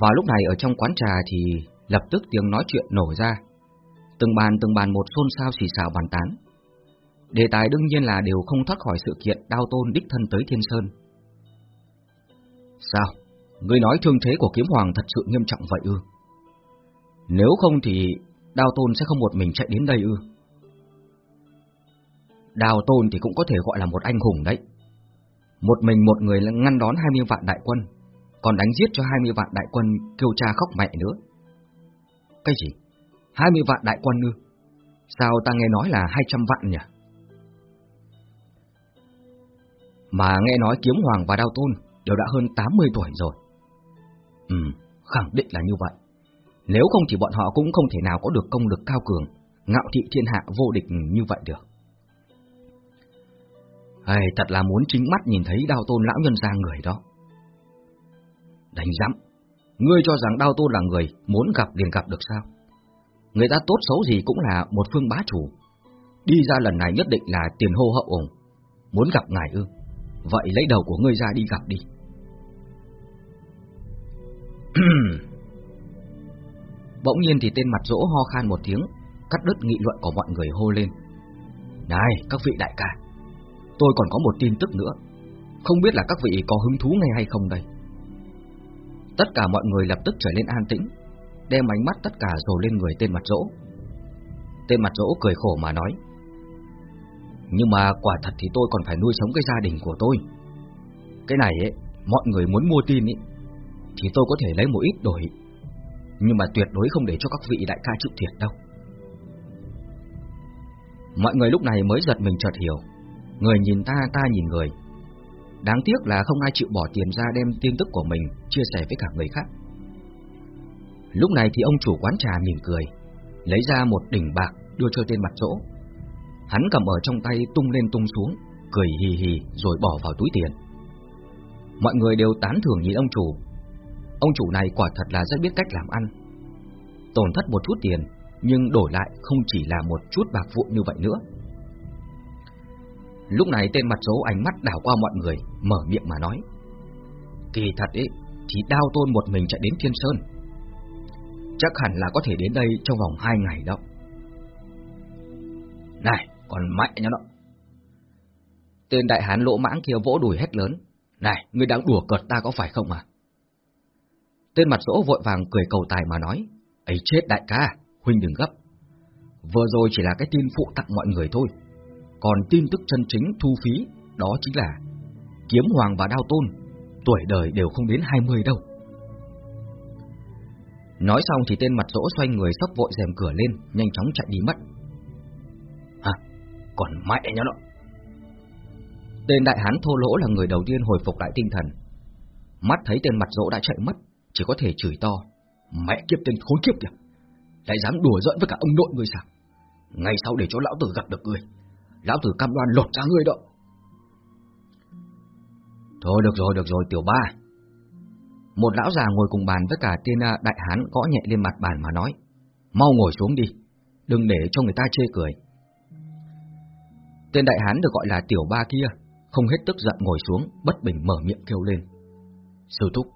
Vào lúc này ở trong quán trà thì lập tức tiếng nói chuyện nổ ra. Từng bàn từng bàn một xôn xao xì xào bàn tán. Đề tài đương nhiên là đều không thoát khỏi sự kiện đao tôn đích thân tới Thiên Sơn. Sao? Ngươi nói thương thế của kiếm hoàng thật sự nghiêm trọng vậy ư? Nếu không thì đao tôn sẽ không một mình chạy đến đây ư? Đào tôn thì cũng có thể gọi là một anh hùng đấy. Một mình một người ngăn đón 20 vạn đại quân, còn đánh giết cho 20 vạn đại quân kêu cha khóc mẹ nữa. Cái gì? 20 vạn đại quân ư? Sao ta nghe nói là 200 vạn nhỉ? Mà nghe nói kiếm hoàng và đao tôn đều đã hơn 80 tuổi rồi. Ừ, khẳng định là như vậy. Nếu không thì bọn họ cũng không thể nào có được công lực cao cường, ngạo thị thiên hạ vô địch như vậy được. Hay, thật là muốn chính mắt nhìn thấy đao tôn lão nhân ra người đó. Đánh giám, ngươi cho rằng đao tôn là người muốn gặp liền gặp được sao? Người ta tốt xấu gì cũng là một phương bá chủ. Đi ra lần này nhất định là tiền hô hậu ủng, Muốn gặp ngài ư? Vậy lấy đầu của ngươi ra đi gặp đi. Bỗng nhiên thì tên mặt rỗ ho khan một tiếng, cắt đứt nghị luận của mọi người hô lên. Này, các vị đại ca, tôi còn có một tin tức nữa. Không biết là các vị có hứng thú ngay hay không đây? Tất cả mọi người lập tức trở lên an tĩnh, đem ánh mắt tất cả dồn lên người tên mặt rỗ. Tên mặt rỗ cười khổ mà nói. Nhưng mà quả thật thì tôi còn phải nuôi sống cái gia đình của tôi. Cái này ấy, mọi người muốn mua tin ấy, thì tôi có thể lấy một ít đổi. Nhưng mà tuyệt đối không để cho các vị đại ca chịu thiệt đâu. Mọi người lúc này mới giật mình chợt hiểu. Người nhìn ta, ta nhìn người. Đáng tiếc là không ai chịu bỏ tiền ra đem tin tức của mình chia sẻ với cả người khác. Lúc này thì ông chủ quán trà mỉm cười, lấy ra một đỉnh bạc đưa cho tên mặt rỗ. Hắn cầm ở trong tay tung lên tung xuống, cười hì hì rồi bỏ vào túi tiền. Mọi người đều tán thưởng nhìn ông chủ. Ông chủ này quả thật là rất biết cách làm ăn. Tổn thất một chút tiền, nhưng đổi lại không chỉ là một chút bạc vụn như vậy nữa. Lúc này tên mặt số ánh mắt đảo qua mọi người, mở miệng mà nói. Kỳ thật ấy, chỉ đao tôn một mình chạy đến Thiên Sơn. Chắc hẳn là có thể đến đây trong vòng hai ngày đó. Này, còn mẹ nhá đó. Tên đại hán lỗ mãng kia vỗ đùi hét lớn. Này, ngươi đang đùa cợt ta có phải không à? Tên mặt rỗ vội vàng cười cầu tài mà nói. ấy chết đại ca, huynh đừng gấp. Vừa rồi chỉ là cái tin phụ tặng mọi người thôi. Còn tin tức chân chính thu phí, đó chính là Kiếm Hoàng và Đao Tôn, tuổi đời đều không đến 20 đâu. Nói xong thì tên mặt rỗ xoay người sắp vội rèm cửa lên, nhanh chóng chạy đi mất. Hả? Còn mẹ nhá nó. Tên đại hán thô lỗ là người đầu tiên hồi phục lại tinh thần. Mắt thấy tên mặt rỗ đã chạy mất, chỉ có thể chửi to. Mẹ kiếp tên khốn kiếp kìa! Lại dám đùa giỡn với cả ông nội người sao? Ngày sau để cho lão tử gặp được người, lão tử cam đoan lột ra ngươi đó. Thôi được rồi, được rồi, tiểu ba. Một lão già ngồi cùng bàn với cả tên à, đại hán gõ nhẹ lên mặt bàn mà nói. Mau ngồi xuống đi, đừng để cho người ta chê cười. Tên đại hán được gọi là tiểu ba kia, không hết tức giận ngồi xuống, bất bình mở miệng kêu lên. Sư thúc,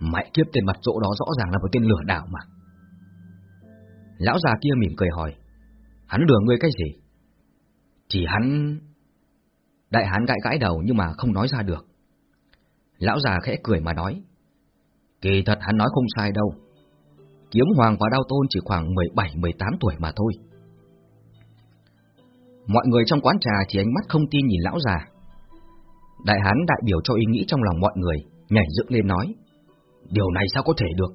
mẹ kiếp tên mặt rỗ đó rõ ràng là một tên lừa đảo mà. Lão già kia mỉm cười hỏi, hắn lừa ngươi cái gì? Chỉ hắn... Đại hán gãi gãi đầu nhưng mà không nói ra được. Lão già khẽ cười mà nói, kỳ thật hắn nói không sai đâu. Kiếm Hoàng và Đao Tôn chỉ khoảng 17-18 tuổi mà thôi. Mọi người trong quán trà chỉ ánh mắt không tin nhìn lão già. Đại hán đại biểu cho ý nghĩ trong lòng mọi người, nhảy dựng lên nói. Điều này sao có thể được?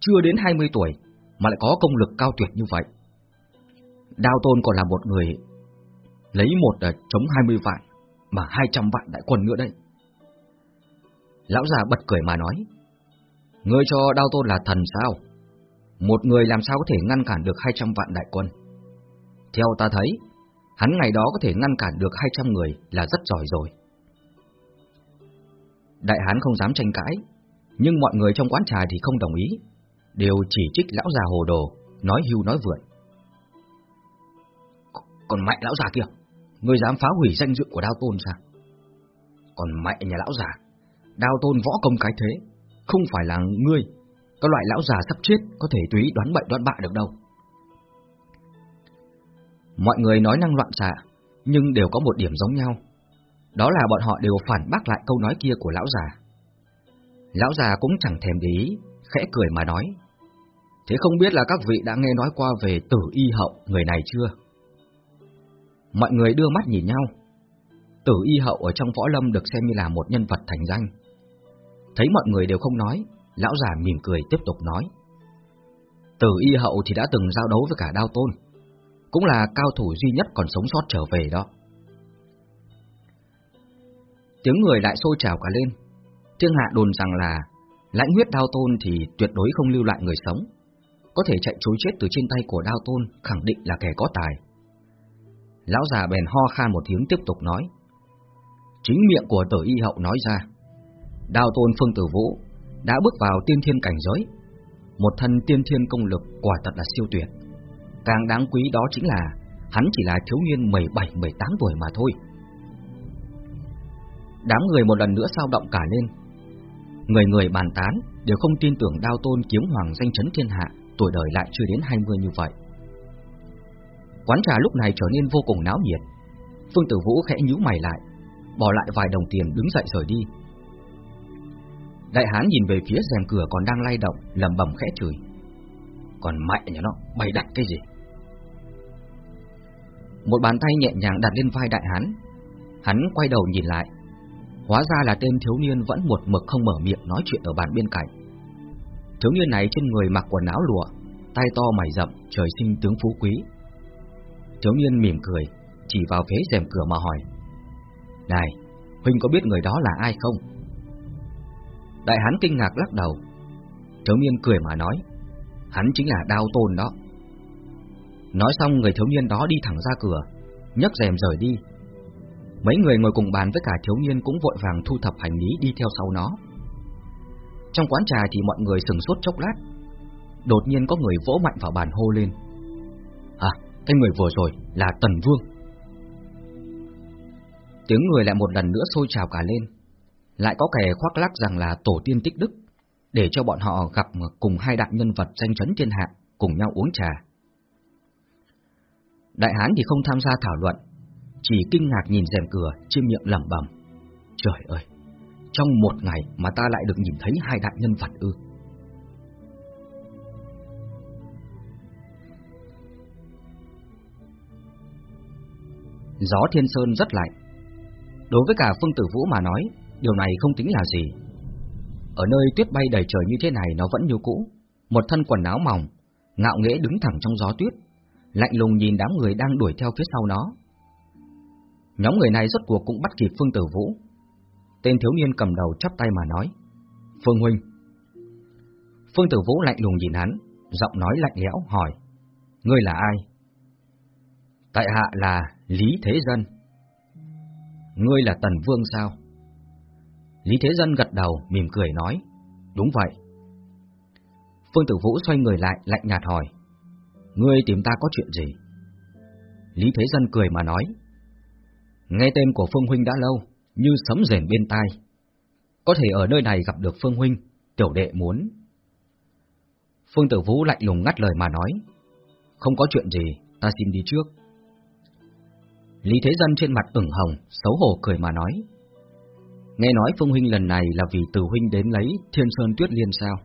Chưa đến 20 tuổi mà lại có công lực cao tuyệt như vậy. Đao Tôn còn là một người lấy một là chống 20 vạn, mà 200 vạn đại quân nữa đấy. Lão già bật cười mà nói, Ngươi cho Đao Tôn là thần sao? Một người làm sao có thể ngăn cản được 200 vạn đại quân? Theo ta thấy, hắn ngày đó có thể ngăn cản được 200 người là rất giỏi rồi. Đại hán không dám tranh cãi, nhưng mọi người trong quán trà thì không đồng ý, đều chỉ trích lão già hồ đồ, nói hưu nói vượn. Còn mạnh lão già kia, ngươi dám phá hủy danh dự của Đao Tôn sao? Còn mẹ nhà lão già, Đao Tôn võ công cái thế, không phải là ngươi, các loại lão già sắp chết có thể tùy đoán bậy đoán bạ được đâu. Mọi người nói năng loạn xạ, nhưng đều có một điểm giống nhau. Đó là bọn họ đều phản bác lại câu nói kia của lão già. Lão già cũng chẳng thèm để ý, khẽ cười mà nói. Thế không biết là các vị đã nghe nói qua về tử y hậu người này chưa? Mọi người đưa mắt nhìn nhau. Tử y hậu ở trong võ lâm được xem như là một nhân vật thành danh. Thấy mọi người đều không nói, lão già mỉm cười tiếp tục nói. Tử y hậu thì đã từng giao đấu với cả đao tôn, cũng là cao thủ duy nhất còn sống sót trở về đó. Tiếng người lại sôi trào cả lên, thiên hạ đồn rằng là lãnh huyết đao tôn thì tuyệt đối không lưu lại người sống, có thể chạy trối chết từ trên tay của đao tôn khẳng định là kẻ có tài. Lão già bèn ho khan một tiếng tiếp tục nói. Chính miệng của tử y hậu nói ra, đao tôn phương tử vũ đã bước vào tiên thiên cảnh giới, một thân tiên thiên công lực quả thật là siêu tuyệt. Càng đáng quý đó chính là hắn chỉ là thiếu niên 17-18 tuổi mà thôi. Đám người một lần nữa sao động cả lên. Người người bàn tán đều không tin tưởng đao tôn kiếm hoàng danh chấn thiên hạ, tuổi đời lại chưa đến 20 như vậy. Quán trà lúc này trở nên vô cùng náo nhiệt. Phương Tử Vũ khẽ nhíu mày lại, bỏ lại vài đồng tiền đứng dậy rời đi. Đại hán nhìn về phía rèm cửa còn đang lay động, lầm bầm khẽ chửi. Còn mẹ nhà nó, bày đặt cái gì? Một bàn tay nhẹ nhàng đặt lên vai đại hán. Hắn quay đầu nhìn lại. Hóa ra là tên thiếu niên vẫn một mực không mở miệng nói chuyện ở bàn bên cạnh. Thiếu niên này trên người mặc quần áo lụa, tay to mày rậm, trời sinh tướng phú quý. Thiếu niên mỉm cười, chỉ vào phía rèm cửa mà hỏi. Này, Huynh có biết người đó là ai không? Đại hán kinh ngạc lắc đầu. Thiếu niên cười mà nói, hắn chính là đao tôn đó. Nói xong người thiếu niên đó đi thẳng ra cửa, nhấc rèm rời đi. Mấy người ngồi cùng bàn với cả thiếu niên cũng vội vàng thu thập hành lý đi theo sau nó. Trong quán trà thì mọi người sừng sốt chốc lát. Đột nhiên có người vỗ mạnh vào bàn hô lên. Cái người vừa rồi là Tần Vương. Tiếng người lại một lần nữa sôi trào cả lên. Lại có kẻ khoác lác rằng là tổ tiên tích đức, để cho bọn họ gặp cùng hai đại nhân vật danh chấn thiên hạ, cùng nhau uống trà. Đại hán thì không tham gia thảo luận, chỉ kinh ngạc nhìn rèm cửa, chiêm miệng lẩm bẩm. Trời ơi, trong một ngày mà ta lại được nhìn thấy hai đại nhân vật ư. Gió thiên sơn rất lạnh. Đối với cả Phương Tử Vũ mà nói, điều này không tính là gì. Ở nơi tuyết bay đầy trời như thế này nó vẫn như cũ, một thân quần áo mỏng, ngạo nghễ đứng thẳng trong gió tuyết, lạnh lùng nhìn đám người đang đuổi theo phía sau nó. Nhóm người này rốt cuộc cũng bắt kịp Phương Tử Vũ. Tên thiếu niên cầm đầu chắp tay mà nói, Phương Huynh. Phương Tử Vũ lạnh lùng nhìn hắn, giọng nói lạnh lẽo hỏi, Ngươi là ai? Tại hạ là Lý Thế Dân. Ngươi là Tần Vương sao? Lý Thế Dân gật đầu, mỉm cười nói, đúng vậy. Phương Tử Vũ xoay người lại, lạnh nhạt hỏi, ngươi tìm ta có chuyện gì? Lý Thế Dân cười mà nói, nghe tên của Phương Huynh đã lâu, như sấm rền bên tai. Có thể ở nơi này gặp được Phương Huynh, tiểu đệ muốn. Phương Tử Vũ lạnh lùng ngắt lời mà nói, không có chuyện gì, ta xin đi trước. Lý Thế Dân trên mặt ửng hồng, xấu hổ cười mà nói, Nghe nói Phương Huynh lần này là vì Từ Huynh đến lấy Thiên Sơn Tuyết Liên sao?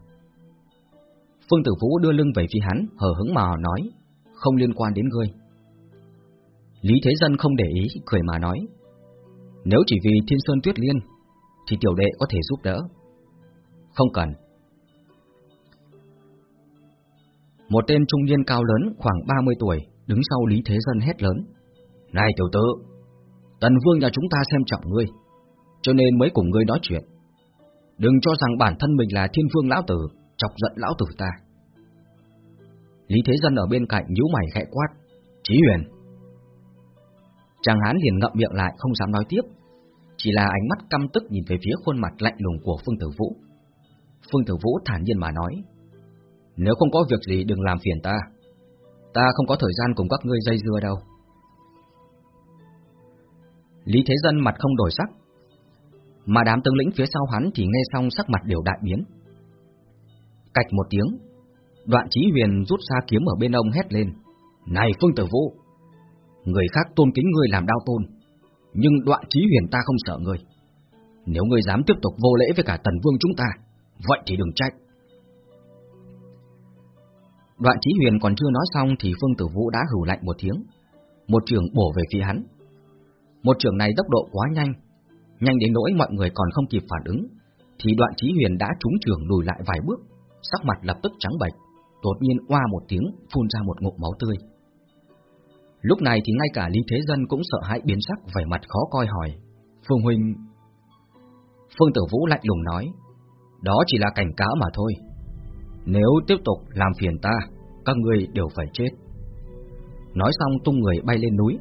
Phương Tử Vũ đưa lưng về phía hắn, hờ hững mà nói, không liên quan đến ngươi. Lý Thế Dân không để ý, cười mà nói, nếu chỉ vì Thiên Sơn Tuyết Liên, thì tiểu đệ có thể giúp đỡ. Không cần. Một tên trung niên cao lớn, khoảng 30 tuổi, đứng sau Lý Thế Dân hét lớn. Này tiểu tử, Tần Vương nhà chúng ta xem trọng ngươi, cho nên mới cùng ngươi nói chuyện. Đừng cho rằng bản thân mình là thiên vương lão tử, chọc giận lão tử ta. Lý Thế Dân ở bên cạnh nhíu mày khẽ quát, Chí Huyền. Chàng hán liền ngậm miệng lại không dám nói tiếp, chỉ là ánh mắt căm tức nhìn về phía khuôn mặt lạnh lùng của Phương Tử Vũ. Phương Tử Vũ thản nhiên mà nói, nếu không có việc gì đừng làm phiền ta, ta không có thời gian cùng các ngươi dây dưa đâu. Lý Thế Dân mặt không đổi sắc, mà đám tướng lĩnh phía sau hắn thì nghe xong sắc mặt đều đại biến, Cạch một tiếng, đoạn chí huyền rút ra kiếm ở bên ông hét lên. Này Phương Tử Vũ, người khác tôn kính ngươi làm đao tôn, nhưng đoạn chí huyền ta không sợ ngươi. Nếu ngươi dám tiếp tục vô lễ với cả tần vương chúng ta, vậy thì đừng trách. Đoạn chí huyền còn chưa nói xong thì Phương Tử Vũ đã hử lạnh một tiếng, một trường bổ về phía hắn. Một trường này tốc độ quá nhanh, nhanh đến nỗi mọi người còn không kịp phản ứng, thì đoạn chí huyền đã trúng trường lùi lại vài bước, sắc mặt lập tức trắng bệch, đột nhiên oa một tiếng phun ra một ngụm máu tươi. Lúc này thì ngay cả Lý Thế Dân cũng sợ hãi biến sắc vẻ mặt khó coi hỏi, Phương Huynh... Phương Tử Vũ lạnh lùng nói, đó chỉ là cảnh cáo mà thôi. Nếu tiếp tục làm phiền ta, các người đều phải chết. Nói xong tung người bay lên núi.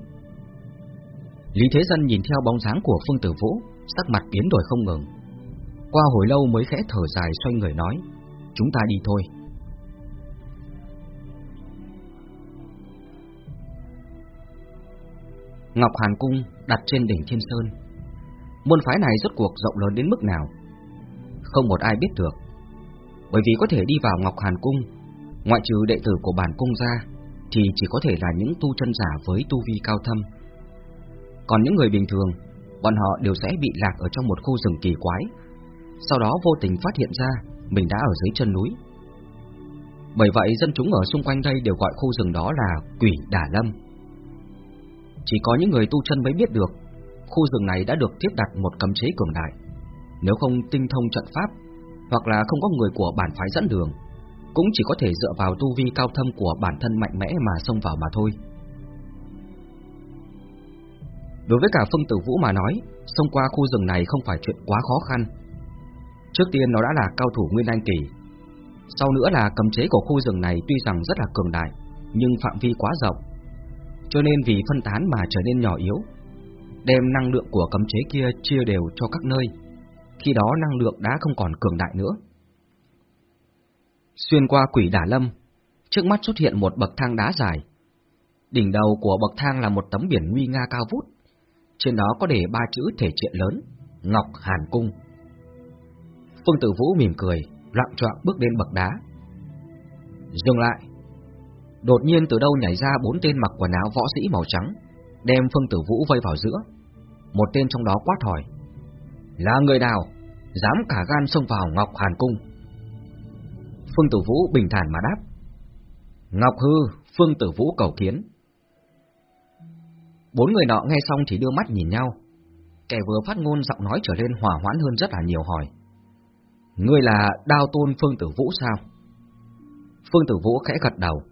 Lý Thế Dân nhìn theo bóng dáng của Phương Tử Vũ, sắc mặt biến đổi không ngừng. Qua hồi lâu mới khẽ thở dài xoay người nói, chúng ta đi thôi. Ngọc Hàn Cung đặt trên đỉnh Thiên Sơn. Môn phái này rốt cuộc rộng lớn đến mức nào? Không một ai biết được. Bởi vì có thể đi vào Ngọc Hàn Cung, ngoại trừ đệ tử của bản cung ra, thì chỉ có thể là những tu chân giả với tu vi cao thâm. Còn những người bình thường, bọn họ đều sẽ bị lạc ở trong một khu rừng kỳ quái, sau đó vô tình phát hiện ra mình đã ở dưới chân núi. Bởi vậy dân chúng ở xung quanh đây đều gọi khu rừng đó là Quỷ Đà Lâm. Chỉ có những người tu chân mới biết được, khu rừng này đã được thiết đặt một cấm chế cường đại. Nếu không tinh thông trận pháp, hoặc là không có người của bản phái dẫn đường, cũng chỉ có thể dựa vào tu vi cao thâm của bản thân mạnh mẽ mà xông vào mà thôi. Đối với cả Phương Tử Vũ mà nói, xông qua khu rừng này không phải chuyện quá khó khăn. Trước tiên nó đã là cao thủ Nguyên Anh Kỳ. Sau nữa là cấm chế của khu rừng này tuy rằng rất là cường đại, nhưng phạm vi quá rộng. Cho nên vì phân tán mà trở nên nhỏ yếu, đem năng lượng của cấm chế kia chia đều cho các nơi. Khi đó năng lượng đã không còn cường đại nữa. Xuyên qua quỷ đả lâm, trước mắt xuất hiện một bậc thang đá dài. Đỉnh đầu của bậc thang là một tấm biển nguy nga cao vút. Trên đó có để ba chữ thể triện lớn, Ngọc Hàn Cung. Phương Tử Vũ mỉm cười, loạn trọng bước lên bậc đá. Dừng lại. Đột nhiên từ đâu nhảy ra bốn tên mặc quần áo võ sĩ màu trắng, đem Phương Tử Vũ vây vào giữa. Một tên trong đó quát hỏi: "Là người nào dám cả gan xông vào Ngọc Hàn cung?" Phương Tử Vũ bình thản mà đáp: "Ngọc Hư, Phương Tử Vũ cầu kiến." Bốn người nọ nghe xong thì đưa mắt nhìn nhau. Kẻ vừa phát ngôn giọng nói trở lên hòa hoãn hơn rất là nhiều hỏi. Ngươi là đao tôn Phương Tử Vũ sao? Phương Tử Vũ khẽ gật đầu.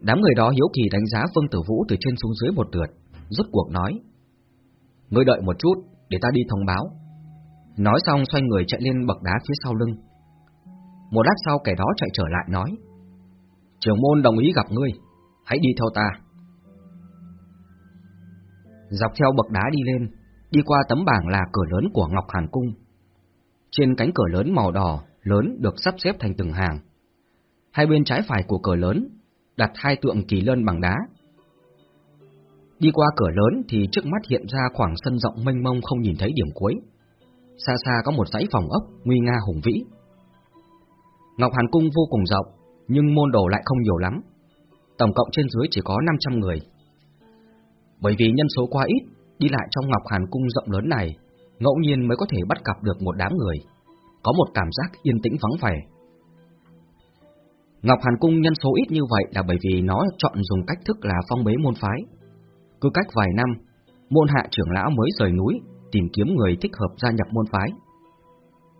Đám người đó hiếu kỳ đánh giá Phương Tử Vũ từ trên xuống dưới một lượt, rốt cuộc nói. Ngươi đợi một chút, để ta đi thông báo. Nói xong xoay người chạy lên bậc đá phía sau lưng. Một lát sau kẻ đó chạy trở lại nói. Trưởng môn đồng ý gặp ngươi, hãy đi theo ta. Dọc theo bậc đá đi lên, đi qua tấm bảng là cửa lớn của Ngọc Hàn Cung. Trên cánh cửa lớn màu đỏ, lớn được sắp xếp thành từng hàng. Hai bên trái phải của cửa lớn đặt hai tượng kỳ lân bằng đá. Đi qua cửa lớn thì trước mắt hiện ra khoảng sân rộng mênh mông không nhìn thấy điểm cuối. Xa xa có một dãy phòng ốc nguy nga hùng vĩ. Ngọc Hàn Cung vô cùng rộng, nhưng môn đồ lại không nhiều lắm. Tổng cộng trên dưới chỉ có 500 người. Bởi vì nhân số quá ít, đi lại trong Ngọc Hàn Cung rộng lớn này, ngẫu nhiên mới có thể bắt gặp được một đám người. Có một cảm giác yên tĩnh vắng vẻ. Ngọc Hàn Cung nhân số ít như vậy là bởi vì nó chọn dùng cách thức là phong bế môn phái. Cứ cách vài năm, môn hạ trưởng lão mới rời núi, tìm kiếm người thích hợp gia nhập môn phái.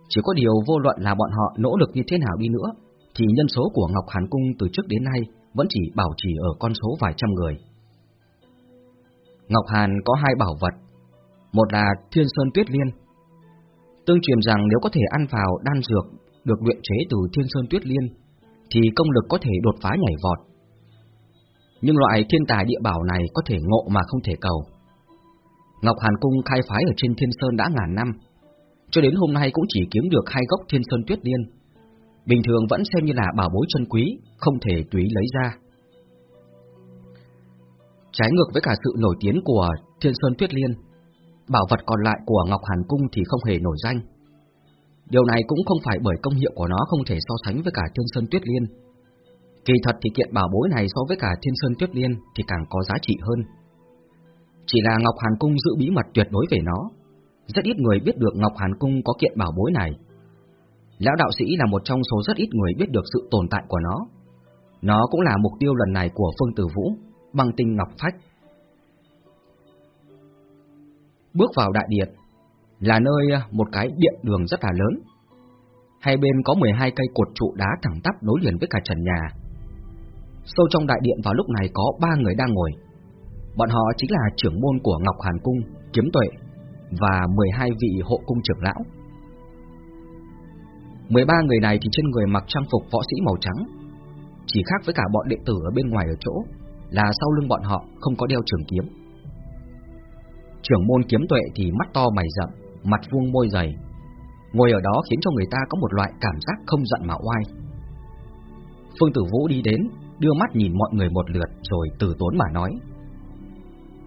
Chỉ có điều vô luận là bọn họ nỗ lực như thế nào đi nữa, thì nhân số của Ngọc Hàn Cung từ trước đến nay vẫn chỉ bảo trì ở con số vài trăm người. Ngọc Hàn có hai bảo vật, một là Thiên Sơn Tuyết Liên. Tương truyền rằng nếu có thể ăn vào đan dược được luyện chế từ Thiên Sơn Tuyết Liên thì công lực có thể đột phá nhảy vọt. Nhưng loại thiên tài địa bảo này có thể ngộ mà không thể cầu. Ngọc Hàn Cung khai phái ở trên Thiên Sơn đã ngàn năm, cho đến hôm nay cũng chỉ kiếm được hai gốc Thiên Sơn Tuyết Liên. Bình thường vẫn xem như là bảo bối chân quý, không thể tùy lấy ra. Trái ngược với cả sự nổi tiếng của Thiên Sơn Tuyết Liên, bảo vật còn lại của Ngọc Hàn Cung thì không hề nổi danh. Điều này cũng không phải bởi công hiệu của nó không thể so sánh với cả Thiên Sơn Tuyết Liên. Kỳ thật thì kiện bảo bối này so với cả Thiên Sơn Tuyết Liên thì càng có giá trị hơn. Chỉ là Ngọc Hàn Cung giữ bí mật tuyệt đối về nó. Rất ít người biết được Ngọc Hàn Cung có kiện bảo bối này. Lão đạo sĩ là một trong số rất ít người biết được sự tồn tại của nó. Nó cũng là mục tiêu lần này của Phương Tử Vũ, bằng tinh Ngọc Phách. Bước vào đại điện, là nơi à, một cái điện đường rất là lớn. Hai bên có 12 cây cột trụ đá thẳng tắp nối liền với cả trần nhà. Sâu trong đại điện vào lúc này có ba người đang ngồi. Bọn họ chính là trưởng môn của Ngọc Hàn Cung, Kiếm Tuệ và 12 vị hộ cung trưởng lão. 13 người này thì trên người mặc trang phục võ sĩ màu trắng, chỉ khác với cả bọn đệ tử ở bên ngoài ở chỗ là sau lưng bọn họ không có đeo trường kiếm. Trưởng môn kiếm tuệ thì mắt to mày rậm, mặt vuông môi dày, ngồi ở đó khiến cho người ta có một loại cảm giác không giận mà oai. Phương Tử Vũ đi đến, đưa mắt nhìn mọi người một lượt rồi từ tốn mà nói.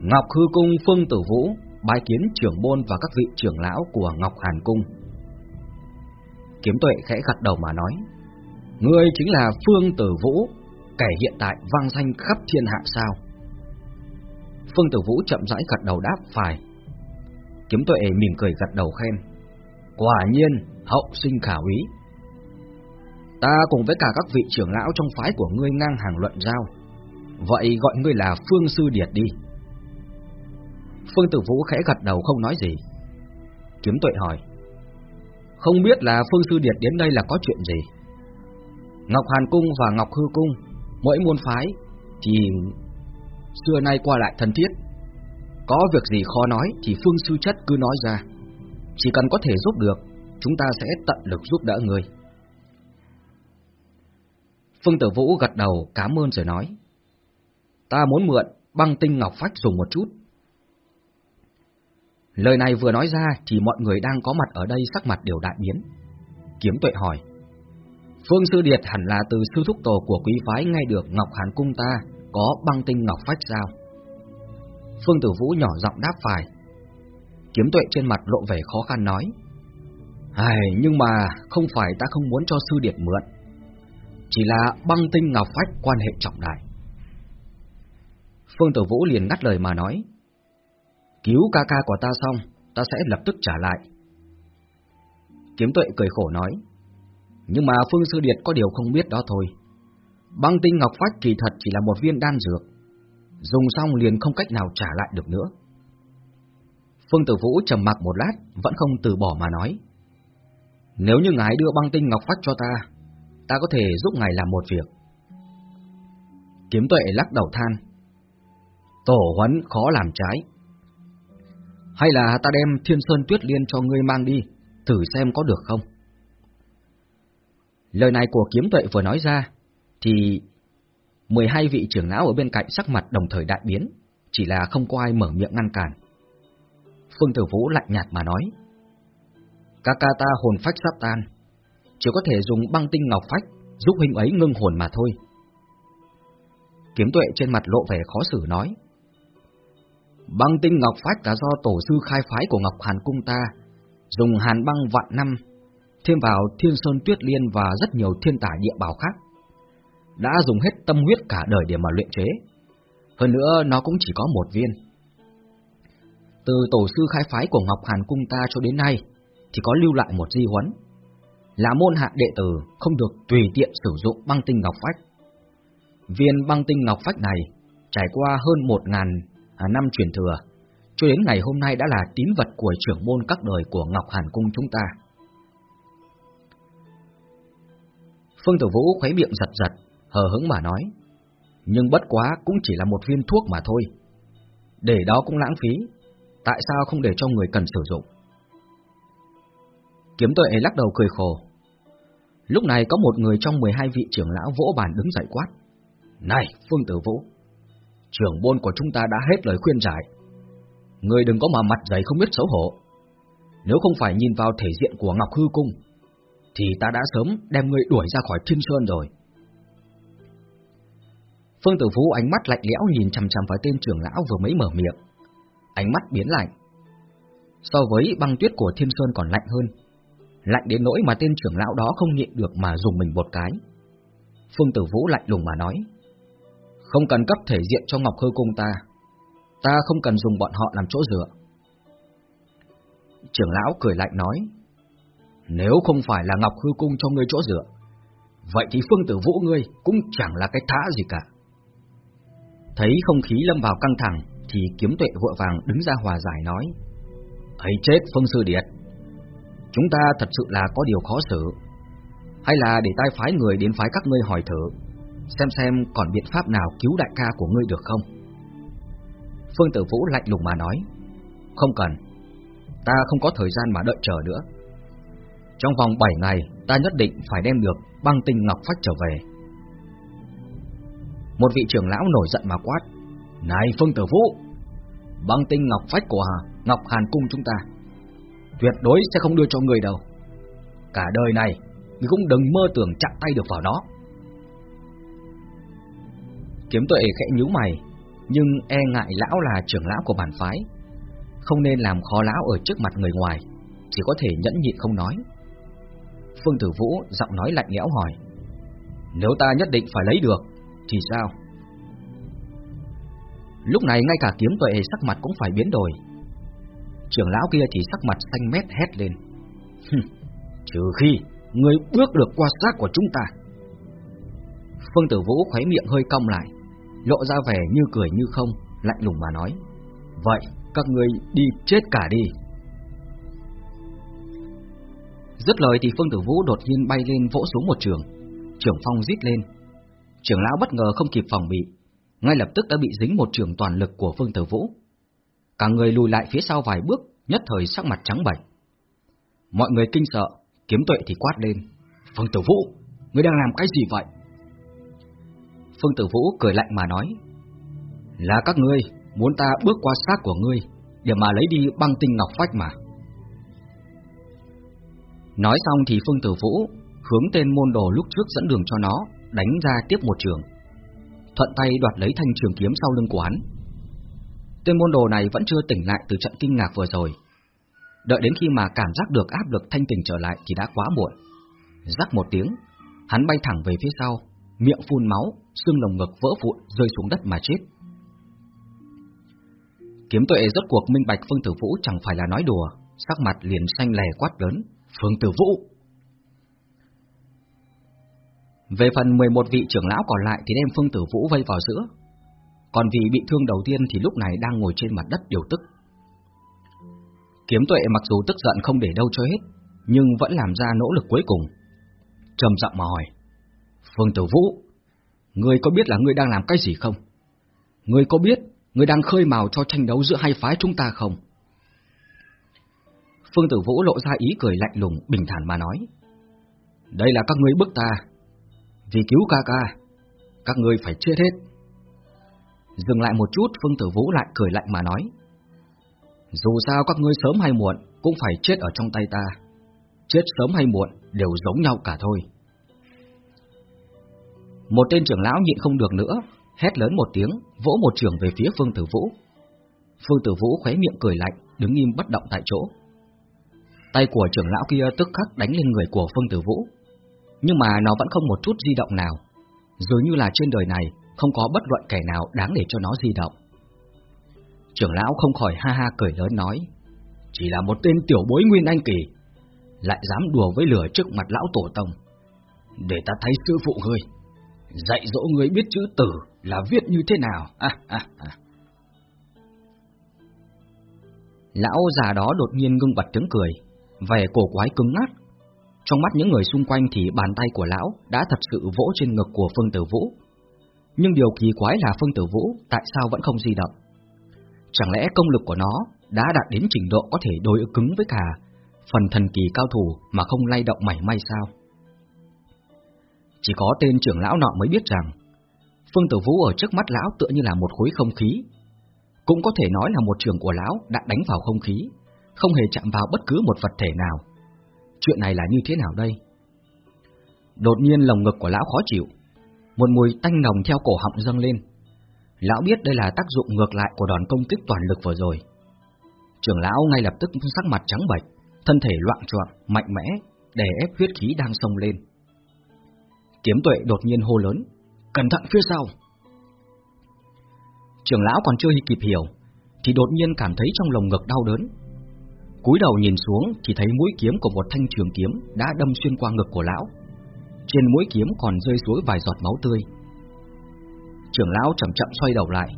Ngọc Hư Cung Phương Tử Vũ bái kiến trưởng môn và các vị trưởng lão của Ngọc Hàn Cung. Kiếm tuệ khẽ gật đầu mà nói, Ngươi chính là Phương Tử Vũ, kẻ hiện tại vang danh khắp thiên hạ sao? Phương Tử Vũ chậm rãi gật đầu đáp phải. Kiếm tuệ mỉm cười gật đầu khen. Quả nhiên, hậu sinh khả úy. Ta cùng với cả các vị trưởng lão trong phái của ngươi ngang hàng luận giao. Vậy gọi ngươi là Phương Sư Điệt đi. Phương Tử Vũ khẽ gật đầu không nói gì. Kiếm tuệ hỏi. Không biết là Phương Sư Điệt đến đây là có chuyện gì? Ngọc Hàn Cung và Ngọc Hư Cung, mỗi môn phái thì xưa nay qua lại thân thiết. Có việc gì khó nói thì Phương Sư Chất cứ nói ra. Chỉ cần có thể giúp được, chúng ta sẽ tận lực giúp đỡ người. Phương Tử Vũ gật đầu cảm ơn rồi nói. Ta muốn mượn băng tinh ngọc phách dùng một chút. Lời này vừa nói ra thì mọi người đang có mặt ở đây sắc mặt đều đại biến. Kiếm tuệ hỏi. Phương Sư Điệt hẳn là từ sư thúc tổ của quý phái ngay được Ngọc Hàn Cung ta có băng tinh ngọc phách sao? Phương Tử Vũ nhỏ giọng đáp phải. Kiếm tuệ trên mặt lộ vẻ khó khăn nói. Ai, nhưng mà không phải ta không muốn cho sư điệt mượn. Chỉ là băng tinh ngọc phách quan hệ trọng đại. Phương Tử Vũ liền ngắt lời mà nói. Cứu ca ca của ta xong, ta sẽ lập tức trả lại. Kiếm tuệ cười khổ nói. Nhưng mà Phương Sư Điệt có điều không biết đó thôi. Băng tinh ngọc phách kỳ thật chỉ là một viên đan dược. Dùng xong liền không cách nào trả lại được nữa. Phương Tử Vũ trầm mặc một lát, vẫn không từ bỏ mà nói. Nếu như ngài đưa băng tinh ngọc phách cho ta, ta có thể giúp ngài làm một việc. Kiếm tuệ lắc đầu than. Tổ huấn khó làm trái. Hay là ta đem thiên sơn tuyết liên cho ngươi mang đi, thử xem có được không? Lời này của kiếm tuệ vừa nói ra, thì 12 vị trưởng lão ở bên cạnh sắc mặt đồng thời đại biến, chỉ là không có ai mở miệng ngăn cản. Phương Tử Vũ lạnh nhạt mà nói, "Các ca ta hồn phách sắp tan, chỉ có thể dùng băng tinh ngọc phách giúp huynh ấy ngưng hồn mà thôi. Kiếm tuệ trên mặt lộ vẻ khó xử nói, băng tinh ngọc phách là do tổ sư khai phái của Ngọc Hàn Cung ta, dùng hàn băng vạn năm thêm vào thiên sơn tuyết liên và rất nhiều thiên tài địa bảo khác. Đã dùng hết tâm huyết cả đời để mà luyện chế. Hơn nữa nó cũng chỉ có một viên. Từ tổ sư khai phái của Ngọc Hàn Cung ta cho đến nay thì có lưu lại một di huấn. Là môn hạ đệ tử không được tùy tiện sử dụng băng tinh ngọc phách. Viên băng tinh ngọc phách này trải qua hơn một ngàn à, năm truyền thừa, cho đến ngày hôm nay đã là tín vật của trưởng môn các đời của Ngọc Hàn Cung chúng ta. Phương Tử Vũ khuấy miệng giật giật, hờ hững mà nói. Nhưng bất quá cũng chỉ là một viên thuốc mà thôi. Để đó cũng lãng phí, tại sao không để cho người cần sử dụng? Kiếm tuệ lắc đầu cười khổ. Lúc này có một người trong 12 vị trưởng lão vỗ bàn đứng dậy quát. Này, Phương Tử Vũ, trưởng môn của chúng ta đã hết lời khuyên giải. Người đừng có mà mặt dày không biết xấu hổ. Nếu không phải nhìn vào thể diện của Ngọc Hư Cung, thì ta đã sớm đem ngươi đuổi ra khỏi Thiên Sơn rồi. Phương Tử Phú ánh mắt lạnh lẽo nhìn chằm chằm vào tên trưởng lão vừa mới mở miệng. Ánh mắt biến lạnh. So với băng tuyết của Thiên Sơn còn lạnh hơn. Lạnh đến nỗi mà tên trưởng lão đó không nhịn được mà dùng mình một cái. Phương Tử Vũ lạnh lùng mà nói. Không cần cấp thể diện cho Ngọc Hư Cung ta. Ta không cần dùng bọn họ làm chỗ dựa. Trưởng lão cười lạnh nói. Nếu không phải là Ngọc Hư Cung cho ngươi chỗ dựa, vậy thì Phương Tử Vũ ngươi cũng chẳng là cái thá gì cả. Thấy không khí lâm vào căng thẳng, thì kiếm tuệ vội vàng đứng ra hòa giải nói. Thấy chết Phương Sư Điệt, chúng ta thật sự là có điều khó xử. Hay là để tai phái người đến phái các ngươi hỏi thử, xem xem còn biện pháp nào cứu đại ca của ngươi được không? Phương Tử Vũ lạnh lùng mà nói, không cần, ta không có thời gian mà đợi chờ nữa. Trong vòng 7 ngày, ta nhất định phải đem được băng tinh ngọc phách trở về. Một vị trưởng lão nổi giận mà quát, Này Phương Tử Vũ, băng tinh ngọc phách của Ngọc Hàn Cung chúng ta, tuyệt đối sẽ không đưa cho người đâu. Cả đời này, người cũng đừng mơ tưởng chạm tay được vào nó. Kiếm tuệ khẽ nhíu mày, nhưng e ngại lão là trưởng lão của bản phái, không nên làm khó lão ở trước mặt người ngoài, chỉ có thể nhẫn nhịn không nói. Phương Tử Vũ giọng nói lạnh lẽo hỏi, nếu ta nhất định phải lấy được, thì sao? Lúc này ngay cả kiếm tuệ sắc mặt cũng phải biến đổi. Trưởng lão kia thì sắc mặt xanh mét hét lên. Trừ khi người bước được qua xác của chúng ta. Phương Tử Vũ khóe miệng hơi cong lại, lộ ra vẻ như cười như không, lạnh lùng mà nói. Vậy, các ngươi đi chết cả đi. Dứt lời thì Phương Tử Vũ đột nhiên bay lên vỗ xuống một trường. Trưởng phong rít lên. Trưởng lão bất ngờ không kịp phòng bị, ngay lập tức đã bị dính một trường toàn lực của Phương Tử Vũ. Cả người lùi lại phía sau vài bước, nhất thời sắc mặt trắng bệch. Mọi người kinh sợ, kiếm tuệ thì quát lên. Phương Tử Vũ, ngươi đang làm cái gì vậy? Phương Tử Vũ cười lạnh mà nói. Là các ngươi muốn ta bước qua xác của ngươi để mà lấy đi băng tinh ngọc phách mà. Nói xong thì Phương Tử Vũ hướng tên môn đồ lúc trước dẫn đường cho nó, đánh ra tiếp một trường. Thuận tay đoạt lấy thanh trường kiếm sau lưng của hắn. Tên môn đồ này vẫn chưa tỉnh lại từ trận kinh ngạc vừa rồi. Đợi đến khi mà cảm giác được áp lực thanh tỉnh trở lại thì đã quá muộn. Rắc một tiếng, hắn bay thẳng về phía sau, miệng phun máu, xương lồng ngực vỡ vụn rơi xuống đất mà chết. Kiếm tuệ rốt cuộc minh bạch Phương Tử Vũ chẳng phải là nói đùa, sắc mặt liền xanh lè quát lớn, Phương Tử Vũ! Về phần 11 vị trưởng lão còn lại thì đem Phương Tử Vũ vây vào giữa, còn vị bị thương đầu tiên thì lúc này đang ngồi trên mặt đất điều tức. Kiếm tuệ mặc dù tức giận không để đâu cho hết, nhưng vẫn làm ra nỗ lực cuối cùng. Trầm giọng mà hỏi, Phương Tử Vũ, ngươi có biết là ngươi đang làm cái gì không? Ngươi có biết ngươi đang khơi mào cho tranh đấu giữa hai phái chúng ta không? Phương Tử Vũ lộ ra ý cười lạnh lùng, bình thản mà nói. Đây là các ngươi bức ta. Vì cứu ca ca, các ngươi phải chết hết. Dừng lại một chút, Phương Tử Vũ lại cười lạnh mà nói. Dù sao các ngươi sớm hay muộn cũng phải chết ở trong tay ta. Chết sớm hay muộn đều giống nhau cả thôi. Một tên trưởng lão nhịn không được nữa, hét lớn một tiếng, vỗ một trường về phía Phương Tử Vũ. Phương Tử Vũ khóe miệng cười lạnh, đứng im bất động tại chỗ. Tay của trưởng lão kia tức khắc đánh lên người của Phương Tử Vũ, nhưng mà nó vẫn không một chút di động nào, dường như là trên đời này không có bất luận kẻ nào đáng để cho nó di động. Trưởng lão không khỏi ha ha cười lớn nói, chỉ là một tên tiểu bối nguyên anh kỳ, lại dám đùa với lửa trước mặt lão tổ tông. Để ta thấy sư phụ ngươi, dạy dỗ ngươi biết chữ tử là viết như thế nào. À, à, à. Lão già đó đột nhiên ngưng bật tiếng cười, vẻ cổ quái cứng ngắt. Trong mắt những người xung quanh thì bàn tay của lão đã thật sự vỗ trên ngực của Phương Tử Vũ. Nhưng điều kỳ quái là Phương Tử Vũ tại sao vẫn không di động? Chẳng lẽ công lực của nó đã đạt đến trình độ có thể đối cứng với cả phần thần kỳ cao thủ mà không lay động mảy may sao? Chỉ có tên trưởng lão nọ mới biết rằng Phương Tử Vũ ở trước mắt lão tựa như là một khối không khí. Cũng có thể nói là một trường của lão đã đánh vào không khí, không hề chạm vào bất cứ một vật thể nào. Chuyện này là như thế nào đây? Đột nhiên lồng ngực của lão khó chịu, một mùi tanh nồng theo cổ họng dâng lên. Lão biết đây là tác dụng ngược lại của đòn công kích toàn lực vừa rồi. Trưởng lão ngay lập tức sắc mặt trắng bệch, thân thể loạn choạng, mạnh mẽ, đè ép huyết khí đang sông lên. Kiếm tuệ đột nhiên hô lớn, cẩn thận phía sau. Trưởng lão còn chưa kịp hiểu, thì đột nhiên cảm thấy trong lồng ngực đau đớn. Cúi đầu nhìn xuống thì thấy mũi kiếm của một thanh trường kiếm đã đâm xuyên qua ngực của lão. Trên mũi kiếm còn rơi xuống vài giọt máu tươi. Trưởng lão chậm chậm xoay đầu lại,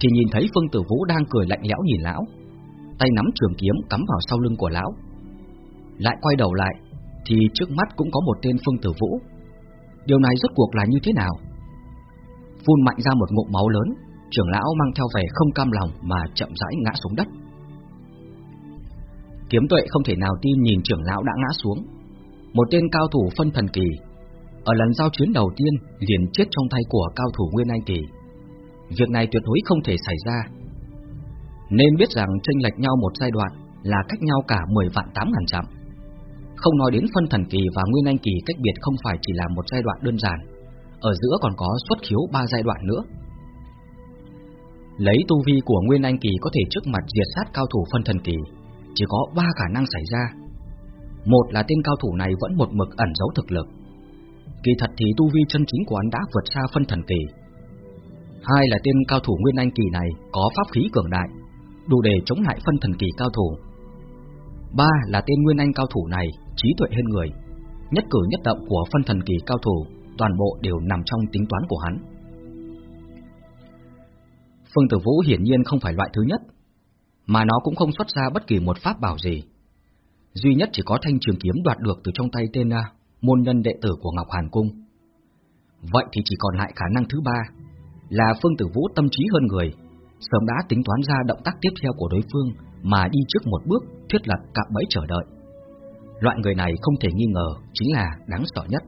thì nhìn thấy Phương Tử Vũ đang cười lạnh lẽo nhìn lão, tay nắm trường kiếm cắm vào sau lưng của lão. Lại quay đầu lại, thì trước mắt cũng có một tên Phương Tử Vũ. Điều này rốt cuộc là như thế nào? Phun mạnh ra một ngụm máu lớn, trưởng lão mang theo vẻ không cam lòng mà chậm rãi ngã xuống đất. Kiếm tuệ không thể nào tin nhìn trưởng lão đã ngã xuống. Một tên cao thủ phân thần kỳ, ở lần giao chiến đầu tiên liền chết trong tay của cao thủ Nguyên Anh Kỳ. Việc này tuyệt đối không thể xảy ra. Nên biết rằng tranh lệch nhau một giai đoạn là cách nhau cả 10 vạn 8 ngàn dặm. Không nói đến phân thần kỳ và Nguyên Anh Kỳ cách biệt không phải chỉ là một giai đoạn đơn giản, ở giữa còn có xuất khiếu ba giai đoạn nữa. Lấy tu vi của Nguyên Anh Kỳ có thể trước mặt diệt sát cao thủ phân thần kỳ, chỉ có ba khả năng xảy ra. Một là tên cao thủ này vẫn một mực ẩn giấu thực lực. Kỳ thật thì tu vi chân chính của hắn đã vượt xa phân thần kỳ. Hai là tên cao thủ Nguyên Anh Kỳ này có pháp khí cường đại, đủ để chống lại phân thần kỳ cao thủ. Ba là tên Nguyên Anh cao thủ này trí tuệ hơn người, nhất cử nhất động của phân thần kỳ cao thủ toàn bộ đều nằm trong tính toán của hắn. Phương Tử Vũ hiển nhiên không phải loại thứ nhất, mà nó cũng không xuất ra bất kỳ một pháp bảo gì. Duy nhất chỉ có thanh trường kiếm đoạt được từ trong tay tên à, môn nhân đệ tử của Ngọc Hàn Cung. Vậy thì chỉ còn lại khả năng thứ ba, là Phương Tử Vũ tâm trí hơn người, sớm đã tính toán ra động tác tiếp theo của đối phương mà đi trước một bước thiết lập cạm bẫy chờ đợi. Loại người này không thể nghi ngờ chính là đáng sợ nhất.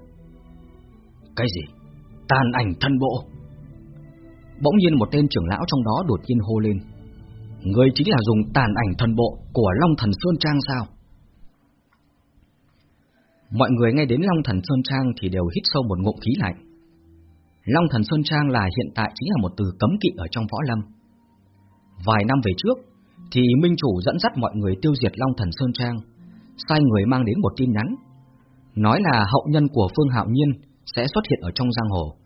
Cái gì? Tàn ảnh thân bộ. Bỗng nhiên một tên trưởng lão trong đó đột nhiên hô lên. Người chính là dùng tàn ảnh thần bộ của Long Thần Sơn Trang sao? Mọi người nghe đến Long Thần Sơn Trang thì đều hít sâu một ngụm khí lạnh. Long Thần Sơn Trang là hiện tại chính là một từ cấm kỵ ở trong võ lâm. Vài năm về trước, thì Minh Chủ dẫn dắt mọi người tiêu diệt Long Thần Sơn Trang, sai người mang đến một tin nhắn, nói là hậu nhân của Phương Hạo Nhiên sẽ xuất hiện ở trong giang hồ.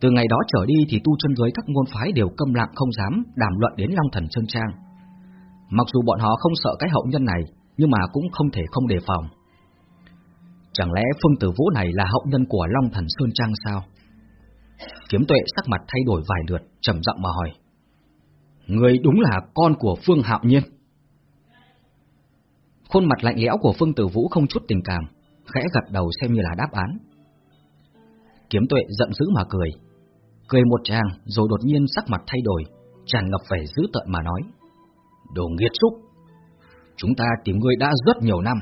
Từ ngày đó trở đi thì tu chân giới các môn phái đều câm lặng không dám đàm luận đến Long Thần Sơn Trang. Mặc dù bọn họ không sợ cái hậu nhân này, nhưng mà cũng không thể không đề phòng. Chẳng lẽ Phương Tử Vũ này là hậu nhân của Long Thần Sơn Trang sao? Kiếm tuệ sắc mặt thay đổi vài lượt, trầm giọng mà hỏi. Người đúng là con của Phương Hạo Nhiên. Khuôn mặt lạnh lẽo của Phương Tử Vũ không chút tình cảm, khẽ gật đầu xem như là đáp án. Kiếm tuệ giận dữ mà cười, cười một tràng rồi đột nhiên sắc mặt thay đổi, tràn ngập vẻ dữ tợn mà nói. Đồ nghiệt xúc, chúng ta tìm ngươi đã rất nhiều năm,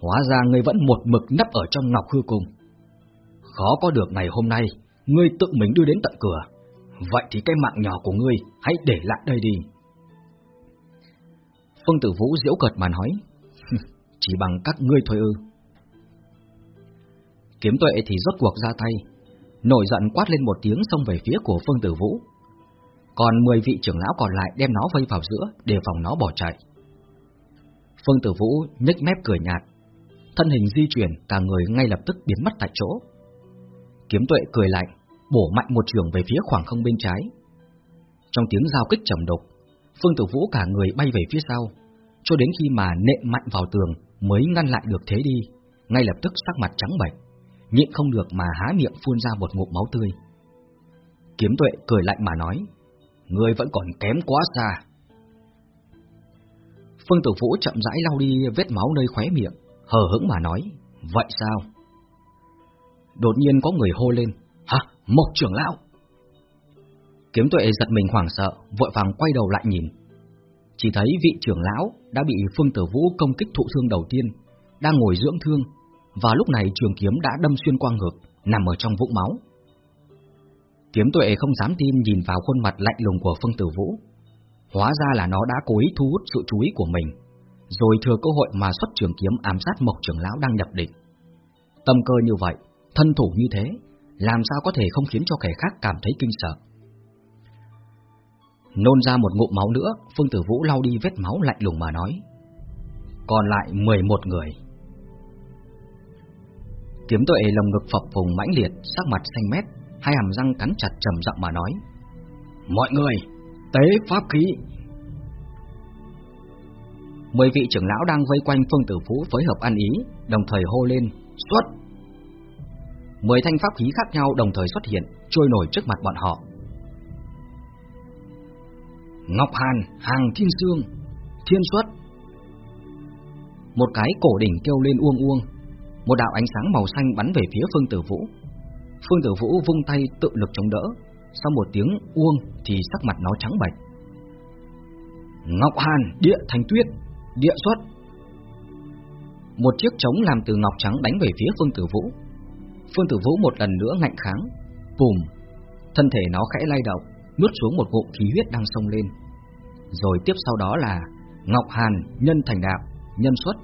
hóa ra ngươi vẫn một mực nấp ở trong ngọc hư cung. Khó có được ngày hôm nay, ngươi tự mình đưa đến tận cửa, vậy thì cái mạng nhỏ của ngươi hãy để lại đây đi. Phương Tử Vũ diễu cợt mà nói, chỉ bằng các ngươi thôi ư. Kiếm tuệ thì rốt cuộc ra tay, nổi giận quát lên một tiếng xông về phía của Phương Tử Vũ. Còn 10 vị trưởng lão còn lại đem nó vây vào giữa, để phòng nó bỏ chạy. Phương Tử Vũ nhếch mép cười nhạt, thân hình di chuyển, cả người ngay lập tức biến mất tại chỗ. Kiếm tuệ cười lạnh, bổ mạnh một trường về phía khoảng không bên trái. Trong tiếng giao kích trầm độc, Phương Tử Vũ cả người bay về phía sau, cho đến khi mà nện mạnh vào tường mới ngăn lại được thế đi, ngay lập tức sắc mặt trắng bệch, nhịn không được mà há miệng phun ra một ngụm máu tươi. Kiếm tuệ cười lạnh mà nói, người vẫn còn kém quá xa. Phương Tử Vũ chậm rãi lau đi vết máu nơi khóe miệng, hờ hững mà nói, vậy sao? Đột nhiên có người hô lên, hả, một trưởng lão? Kiếm tuệ giật mình hoảng sợ, vội vàng quay đầu lại nhìn. Chỉ thấy vị trưởng lão đã bị Phương Tử Vũ công kích thụ thương đầu tiên, đang ngồi dưỡng thương, và lúc này trường kiếm đã đâm xuyên qua ngực, nằm ở trong vũng máu. Kiếm tuệ không dám tin nhìn vào khuôn mặt lạnh lùng của Phương Tử Vũ. Hóa ra là nó đã cố ý thu hút sự chú ý của mình, rồi thừa cơ hội mà xuất trường kiếm ám sát Mộc trưởng lão đang nhập định. Tâm cơ như vậy, thân thủ như thế, làm sao có thể không khiến cho kẻ khác cảm thấy kinh sợ. Nôn ra một ngụm máu nữa, Phương Tử Vũ lau đi vết máu lạnh lùng mà nói. Còn lại 11 người. Kiếm tuệ lồng ngực phập phùng mãnh liệt, sắc mặt xanh mét, hai hàm răng cắn chặt trầm giọng mà nói: "Mọi người, tế pháp khí!" Mười vị trưởng lão đang vây quanh Phương Tử Vũ phối hợp ăn ý, đồng thời hô lên: "Xuất!" Mười thanh pháp khí khác nhau đồng thời xuất hiện, trôi nổi trước mặt bọn họ. Ngọc Hàn, Hàng Thiên Sương, Thiên Xuất. Một cái cổ đỉnh kêu lên uông uông, một đạo ánh sáng màu xanh bắn về phía Phương Tử Vũ. Phương Tử Vũ vung tay tự lực chống đỡ, sau một tiếng uông thì sắc mặt nó trắng bệch. Ngọc Hàn, địa thành tuyết, địa xuất. Một chiếc trống làm từ ngọc trắng đánh về phía Phương Tử Vũ. Phương Tử Vũ một lần nữa ngạnh kháng, bùm, thân thể nó khẽ lay động, nuốt xuống một ngụm khí huyết đang sông lên. Rồi tiếp sau đó là Ngọc Hàn nhân thành đạo, nhân xuất,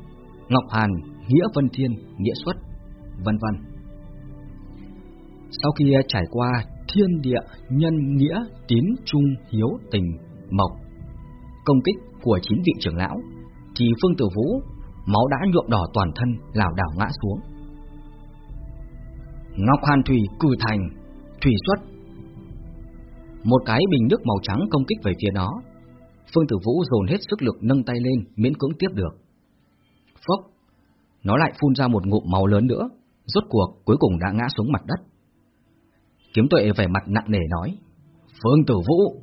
Ngọc Hàn nghĩa vân thiên, nghĩa xuất, vân vân. Sau khi trải qua thiên địa, nhân nghĩa, tín, trung, hiếu, tình, mộc, công kích của chín vị trưởng lão, thì Phương Tử Vũ máu đã nhuộm đỏ toàn thân, lảo đảo ngã xuống. Ngọc Hàn Thủy cử thành, thủy xuất, một cái bình nước màu trắng công kích về phía nó. Phương Tử Vũ dồn hết sức lực nâng tay lên, miễn cưỡng tiếp được. Phốc, nó lại phun ra một ngụm máu lớn nữa, rốt cuộc cuối cùng đã ngã xuống mặt đất. Kiếm tuệ vẻ mặt nặng nề nói, Phương Tử Vũ,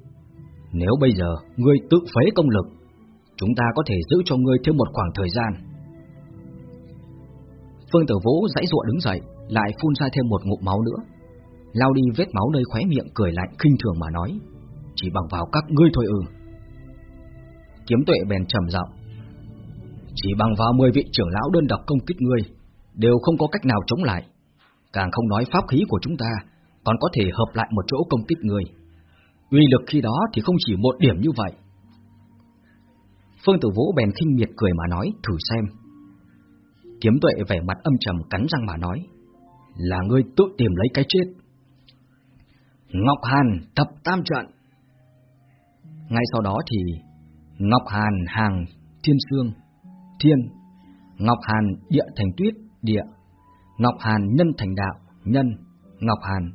nếu bây giờ ngươi tự phế công lực, chúng ta có thể giữ cho ngươi thêm một khoảng thời gian. Phương Tử Vũ dãy ruộng đứng dậy, lại phun ra thêm một ngụm máu nữa, lao đi vết máu nơi khóe miệng cười lạnh khinh thường mà nói, chỉ bằng vào các ngươi thôi ư. Kiếm tuệ bèn trầm giọng, chỉ bằng vào 10 vị trưởng lão đơn độc công kích ngươi, đều không có cách nào chống lại. Càng không nói pháp khí của chúng ta, còn có thể hợp lại một chỗ công kích ngươi. Uy lực khi đó thì không chỉ một điểm như vậy. Phương Tử Vũ bèn khinh miệt cười mà nói, thử xem. Kiếm tuệ vẻ mặt âm trầm cắn răng mà nói, là ngươi tự tìm lấy cái chết. Ngọc Hàn thập tam trận. Ngay sau đó thì Ngọc Hàn hàng thiên sương, thiên, Ngọc Hàn địa thành tuyết, địa, Ngọc Hàn nhân thành đạo, nhân, Ngọc Hàn,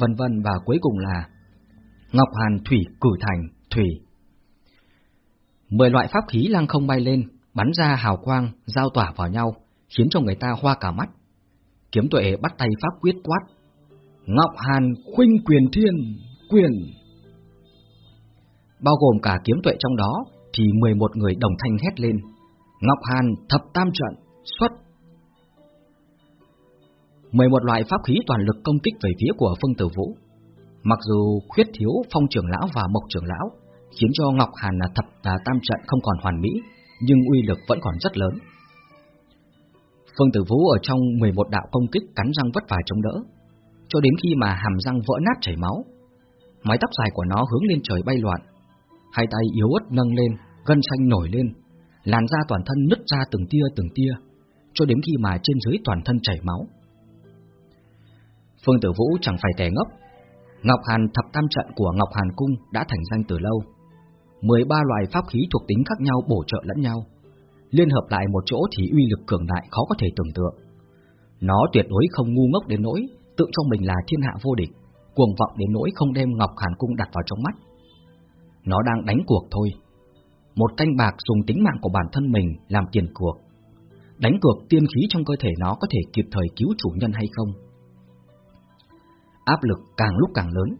vân vân và cuối cùng là Ngọc Hàn thủy cử thành, thủy. Mười loại pháp khí lăng không bay lên, bắn ra hào quang, giao tỏa vào nhau, khiến cho người ta hoa cả mắt. Kiếm tuệ bắt tay pháp quyết quát, Ngọc Hàn khuynh quyền thiên, quyền. Bao gồm cả kiếm tuệ trong đó, thì 11 người đồng thanh hét lên. Ngọc Hàn thập tam trận, xuất. 11 loại pháp khí toàn lực công kích về phía của Phương Tử Vũ. Mặc dù khuyết thiếu phong trưởng lão và mộc trưởng lão, khiến cho Ngọc Hàn là thập tà tam trận không còn hoàn mỹ, nhưng uy lực vẫn còn rất lớn. Phương Tử Vũ ở trong 11 đạo công kích cắn răng vất vả chống đỡ, cho đến khi mà hàm răng vỡ nát chảy máu. Mái tóc dài của nó hướng lên trời bay loạn, hai tay yếu ớt nâng lên, gân xanh nổi lên, làn da toàn thân nứt ra từng tia từng tia, cho đến khi mà trên dưới toàn thân chảy máu. Phương Tử Vũ chẳng phải tè ngốc, Ngọc Hàn thập tam trận của Ngọc Hàn Cung đã thành danh từ lâu. 13 loại pháp khí thuộc tính khác nhau bổ trợ lẫn nhau, liên hợp lại một chỗ thì uy lực cường đại khó có thể tưởng tượng. Nó tuyệt đối không ngu ngốc đến nỗi tự cho mình là thiên hạ vô địch, cuồng vọng đến nỗi không đem Ngọc Hàn Cung đặt vào trong mắt. Nó đang đánh cuộc thôi. Một canh bạc dùng tính mạng của bản thân mình làm tiền cuộc. Đánh cược tiên khí trong cơ thể nó có thể kịp thời cứu chủ nhân hay không. Áp lực càng lúc càng lớn,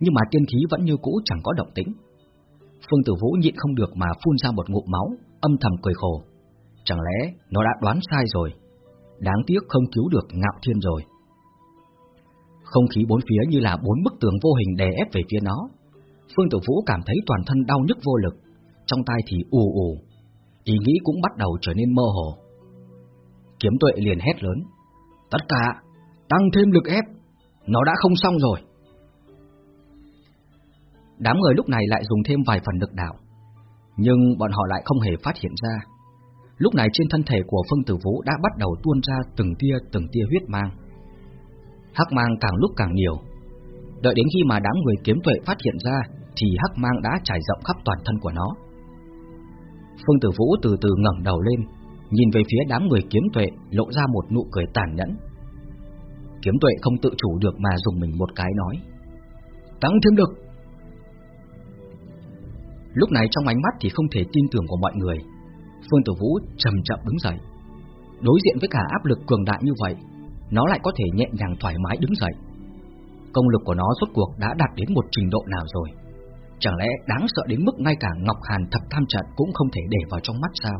nhưng mà tiên khí vẫn như cũ chẳng có động tĩnh. Phương Tử Vũ nhịn không được mà phun ra một ngụm máu, âm thầm cười khổ. Chẳng lẽ nó đã đoán sai rồi? Đáng tiếc không cứu được ngạo thiên rồi. Không khí bốn phía như là bốn bức tường vô hình đè ép về phía nó. Phương Tử Vũ cảm thấy toàn thân đau nhức vô lực, trong tay thì ù ù, ý nghĩ cũng bắt đầu trở nên mơ hồ. Kiếm tuệ liền hét lớn, tất cả, tăng thêm lực ép, nó đã không xong rồi. Đám người lúc này lại dùng thêm vài phần lực đạo, nhưng bọn họ lại không hề phát hiện ra. Lúc này trên thân thể của Phương Tử Vũ đã bắt đầu tuôn ra từng tia từng tia huyết mang hắc mang càng lúc càng nhiều. Đợi đến khi mà đám người kiếm tuệ phát hiện ra, thì hắc mang đã trải rộng khắp toàn thân của nó. Phương Tử Vũ từ từ ngẩng đầu lên, nhìn về phía đám người kiếm tuệ, lộ ra một nụ cười tàn nhẫn, Kiếm tuệ không tự chủ được mà dùng mình một cái nói Tăng thêm lực Lúc này trong ánh mắt thì không thể tin tưởng của mọi người Phương Tử Vũ chậm chậm đứng dậy. Đối diện với cả áp lực cường đại như vậy Nó lại có thể nhẹ nhàng thoải mái đứng dậy. Công lực của nó rốt cuộc đã đạt đến một trình độ nào rồi? Chẳng lẽ đáng sợ đến mức ngay cả Ngọc Hàn thập tham trận cũng không thể để vào trong mắt sao?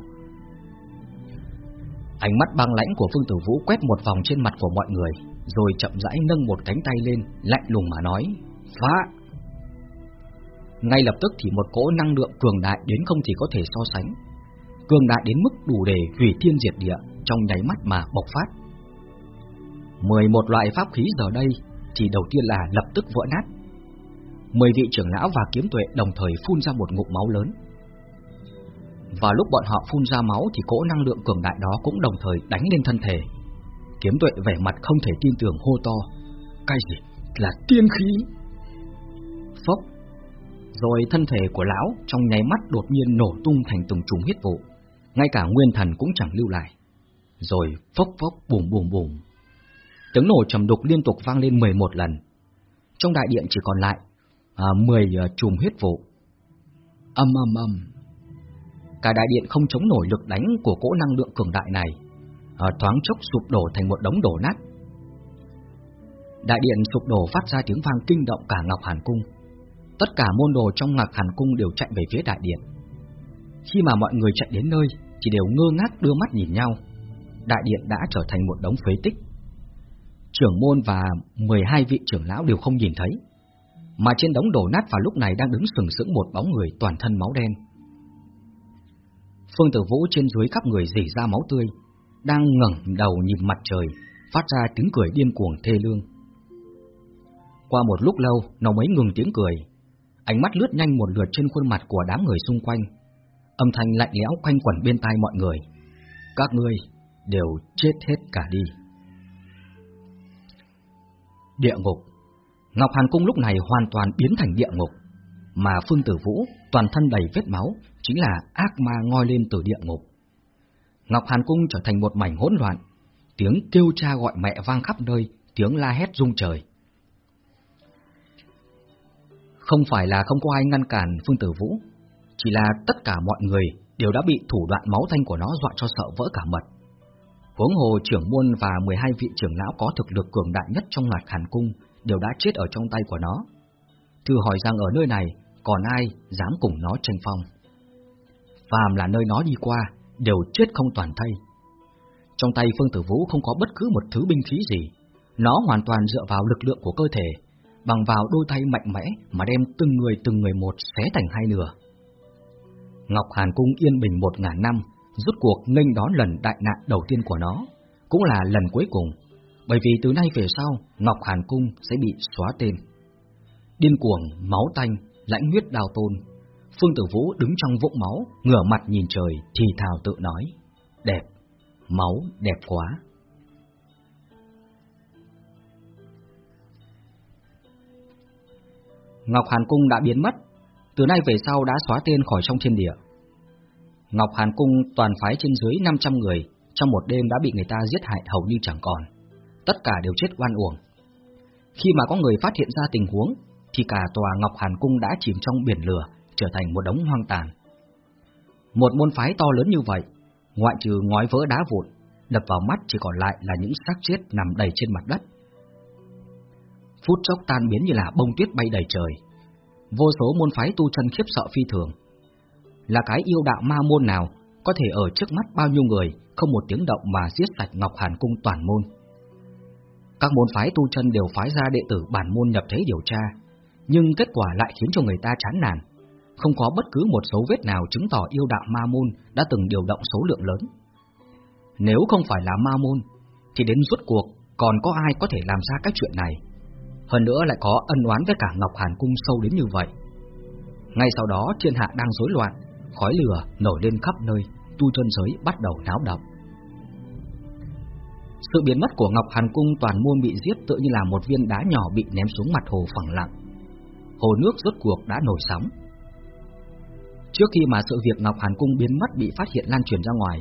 Ánh mắt băng lãnh của Phương Tử Vũ quét một vòng trên mặt của mọi người, Rồi chậm rãi nâng một cánh tay lên, Lạnh lùng mà nói, Phá! Ngay lập tức thì một cỗ năng lượng cường đại đến không thì có thể so sánh. Cường đại đến mức đủ để hủy thiên diệt địa, Trong nháy mắt mà bộc phát. 11 loại pháp khí giờ đây Thì đầu tiên là lập tức vỡ nát. Mười vị trưởng lão và kiếm tuệ đồng thời phun ra một ngụm máu lớn. Và lúc bọn họ phun ra máu thì cỗ năng lượng cường đại đó cũng đồng thời đánh lên thân thể. Kiếm tuệ vẻ mặt không thể tin tưởng hô to, Cái gì? Là tiên khí? Phốc. Rồi thân thể của lão trong nháy mắt đột nhiên nổ tung thành từng trùng huyết vụ. Ngay cả nguyên thần cũng chẳng lưu lại. Rồi phốc phốc, bùm bùm bùm. Tiếng nổ trầm đục liên tục vang lên 11 lần. Trong đại điện chỉ còn lại à, 10 à, chùm huyết vụ. Âm âm âm. Cả đại điện không chống nổi lực đánh của cỗ năng lượng cường đại này, à, thoáng chốc sụp đổ thành một đống đổ nát. Đại điện sụp đổ phát ra tiếng vang kinh động cả Ngọc Hàn Cung. Tất cả môn đồ trong Ngọc Hàn Cung đều chạy về phía đại điện. Khi mà mọi người chạy đến nơi, chỉ đều ngơ ngác đưa mắt nhìn nhau. Đại điện đã trở thành một đống phế tích. Trưởng môn và 12 vị trưởng lão đều không nhìn thấy mà trên đống đổ nát vào lúc này đang đứng sừng sững một bóng người toàn thân máu đen. Phương Tử Vũ trên dưới khắp người rỉ ra máu tươi, đang ngẩng đầu nhìn mặt trời, phát ra tiếng cười điên cuồng thê lương. Qua một lúc lâu, nó mới ngừng tiếng cười, ánh mắt lướt nhanh một lượt trên khuôn mặt của đám người xung quanh, âm thanh lạnh lẽo quanh quẩn bên tai mọi người. Các ngươi đều chết hết cả đi. Địa ngục Ngọc Hàn Cung lúc này hoàn toàn biến thành địa ngục, mà Phương Tử Vũ toàn thân đầy vết máu chính là ác ma ngoi lên từ địa ngục. Ngọc Hàn Cung trở thành một mảnh hỗn loạn, tiếng kêu cha gọi mẹ vang khắp nơi, tiếng la hét rung trời. Không phải là không có ai ngăn cản Phương Tử Vũ, chỉ là tất cả mọi người đều đã bị thủ đoạn máu thanh của nó dọa cho sợ vỡ cả mật. Huống hồ trưởng môn và 12 vị trưởng lão có thực lực cường đại nhất trong loạt Hàn Cung đều đã chết ở trong tay của nó. Thử hỏi rằng ở nơi này còn ai dám cùng nó tranh phong. Phàm là nơi nó đi qua đều chết không toàn thây. Trong tay Phương Tử Vũ không có bất cứ một thứ binh khí gì, nó hoàn toàn dựa vào lực lượng của cơ thể, bằng vào đôi tay mạnh mẽ mà đem từng người từng người một xé thành hai nửa. Ngọc Hàn Cung yên bình một ngàn năm, rút cuộc nghênh đón lần đại nạn đầu tiên của nó, cũng là lần cuối cùng bởi vì từ nay về sau, Ngọc Hàn Cung sẽ bị xóa tên. Điên cuồng, máu tanh, lãnh huyết đào tôn. Phương Tử Vũ đứng trong vũng máu, ngửa mặt nhìn trời, thì thào tự nói. Đẹp, máu đẹp quá. Ngọc Hàn Cung đã biến mất, từ nay về sau đã xóa tên khỏi trong thiên địa. Ngọc Hàn Cung toàn phái trên dưới 500 người, trong một đêm đã bị người ta giết hại hầu như chẳng còn tất cả đều chết oan uổng. Khi mà có người phát hiện ra tình huống, thì cả tòa Ngọc Hàn Cung đã chìm trong biển lửa, trở thành một đống hoang tàn. Một môn phái to lớn như vậy, ngoại trừ ngói vỡ đá vụn, đập vào mắt chỉ còn lại là những xác chết nằm đầy trên mặt đất. Phút chốc tan biến như là bông tuyết bay đầy trời. Vô số môn phái tu chân khiếp sợ phi thường. Là cái yêu đạo ma môn nào có thể ở trước mắt bao nhiêu người không một tiếng động mà giết sạch Ngọc Hàn Cung toàn môn. Các môn phái tu chân đều phái ra đệ tử bản môn nhập thế điều tra, nhưng kết quả lại khiến cho người ta chán nản. Không có bất cứ một dấu vết nào chứng tỏ yêu đạo ma môn đã từng điều động số lượng lớn. Nếu không phải là ma môn, thì đến rốt cuộc còn có ai có thể làm ra các chuyện này. Hơn nữa lại có ân oán với cả Ngọc Hàn Cung sâu đến như vậy. Ngay sau đó thiên hạ đang rối loạn, khói lửa nổi lên khắp nơi, tu chân giới bắt đầu náo động. Sự biến mất của Ngọc Hàn Cung toàn môn bị giết tự như là một viên đá nhỏ bị ném xuống mặt hồ phẳng lặng. Hồ nước rốt cuộc đã nổi sóng. Trước khi mà sự việc Ngọc Hàn Cung biến mất bị phát hiện lan truyền ra ngoài,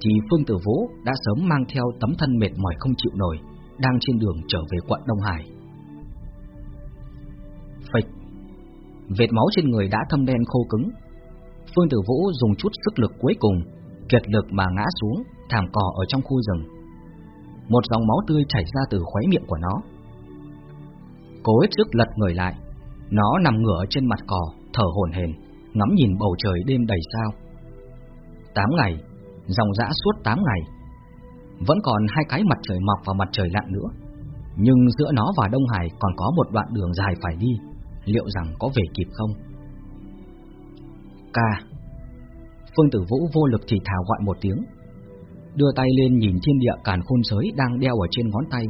thì Phương Tử Vũ đã sớm mang theo tấm thân mệt mỏi không chịu nổi, đang trên đường trở về quận Đông Hải. Phịch Vệt máu trên người đã thâm đen khô cứng Phương Tử Vũ dùng chút sức lực cuối cùng Kiệt lực mà ngã xuống Thảm cỏ ở trong khu rừng một dòng máu tươi chảy ra từ khóe miệng của nó. Cố hết sức lật người lại, Nó nằm ngửa trên mặt cỏ, Thở hổn hển, Ngắm nhìn bầu trời đêm đầy sao. Tám ngày, Dòng dã suốt tám ngày, Vẫn còn hai cái mặt trời mọc và mặt trời lặn nữa. Nhưng giữa nó và Đông Hải còn có một đoạn đường dài phải đi, liệu rằng có về kịp không? Ca. Phương Tử Vũ vô lực thì thào gọi một tiếng. Đưa tay lên nhìn thiên địa càn khôn giới đang đeo ở trên ngón tay.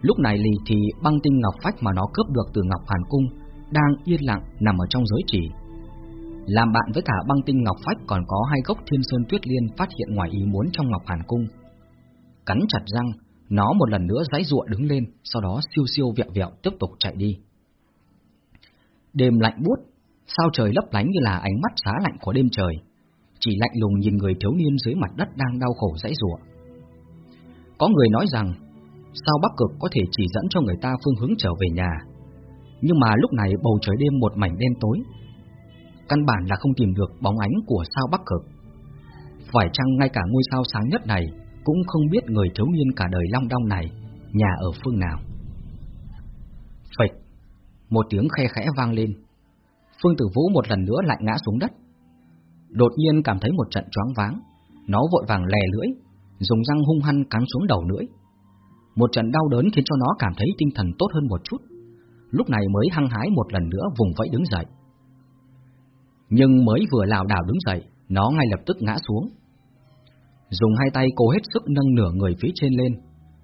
Lúc này lì thì băng tinh ngọc phách mà nó cướp được từ Ngọc Hàn Cung Đang yên lặng nằm ở trong giới chỉ Làm bạn với cả băng tinh ngọc phách còn có hai gốc thiên sơn tuyết liên phát hiện ngoài ý muốn trong Ngọc Hàn Cung. Cắn chặt răng, nó một lần nữa giãy giụa đứng lên, sau đó siêu siêu vẹo vẹo tiếp tục chạy đi. Đêm lạnh buốt, sao trời lấp lánh như là ánh mắt xá lạnh của đêm trời, chỉ lạnh lùng nhìn người thiếu niên dưới mặt đất đang đau khổ dãy rủa. Có người nói rằng, sao Bắc Cực có thể chỉ dẫn cho người ta phương hướng trở về nhà, nhưng mà lúc này bầu trời đêm một mảnh đen tối, căn bản là không tìm được bóng ánh của sao Bắc Cực. Phải chăng ngay cả ngôi sao sáng nhất này cũng không biết người thiếu niên cả đời long đong này nhà ở phương nào? Phịch một tiếng khe khẽ vang lên. Phương Tử Vũ một lần nữa lại ngã xuống đất. Đột nhiên cảm thấy một trận choáng váng, nó vội vàng lè lưỡi, dùng răng hung hăng cắn xuống đầu lưỡi. Một trận đau đớn khiến cho nó cảm thấy tinh thần tốt hơn một chút. Lúc này mới hăng hái một lần nữa vùng vẫy đứng dậy. Nhưng mới vừa lảo đảo đứng dậy, nó ngay lập tức ngã xuống. Dùng hai tay cố hết sức nâng nửa người phía trên lên,